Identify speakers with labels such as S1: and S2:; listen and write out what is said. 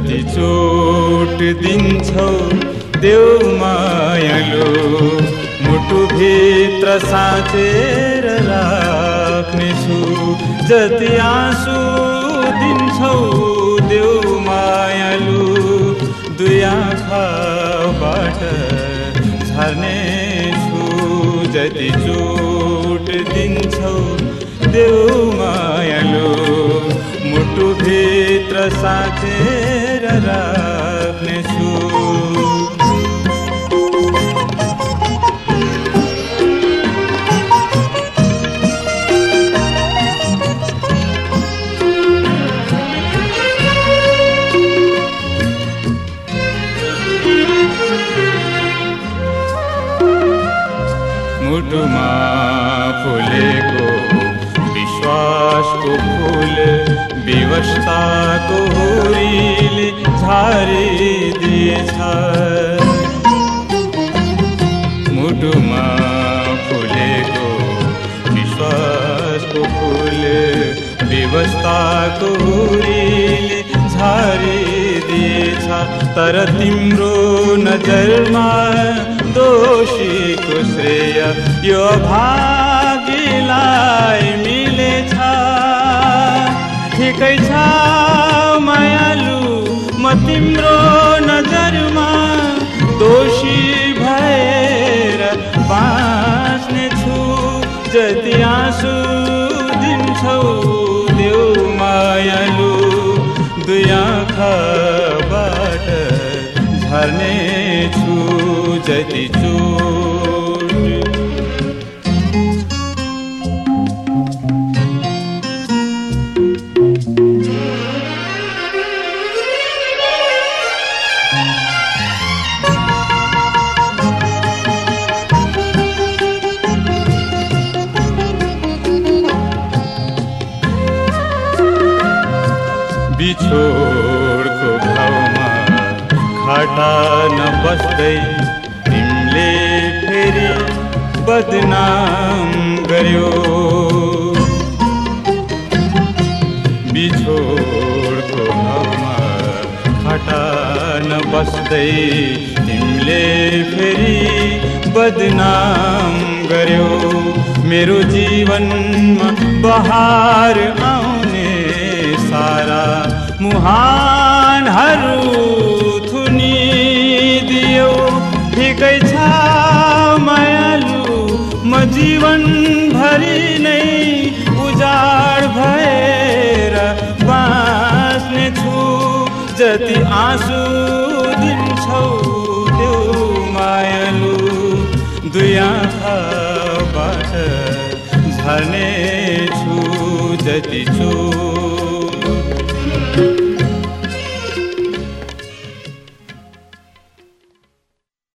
S1: जति चोट दिन्छौ देऊ मायालु। मुटुभित्र साँचेर राख्नेछु। जति आँसु दिन्छौ देऊ मायालु। दुई आँखाबाट झर्नेछु। जति चोट दिन्छौ देऊ मायालु। मुटुभित्र harap फूले को विश्वास को फूले विवशता को भूले व्यवस्थाको हुरीले झारिदिएछ तर तिम्रो नजरमा दोषीको श्रेय यो भागीलाई मिलेछ। ठिकै छ मायालु म तिम्रो नजरमा आँखाबाट झर्ने छु जति बिछोडको घाउमा खाटा नबस्दै तिमले फेरि बदनाम गर्यो। बिछोडको घाउमा खाटा नबस्दै तिमीले फेरि बदनाम गर्यो। मेरो जीवनमा बहार आउने सारा मुहानहरू म जीवनभरि नै उजाड भएर बाँच्ने छु। जति आँसु दिन्छौ त्यो मायालु दुई आँखाबाट झर्ने छु। जति छु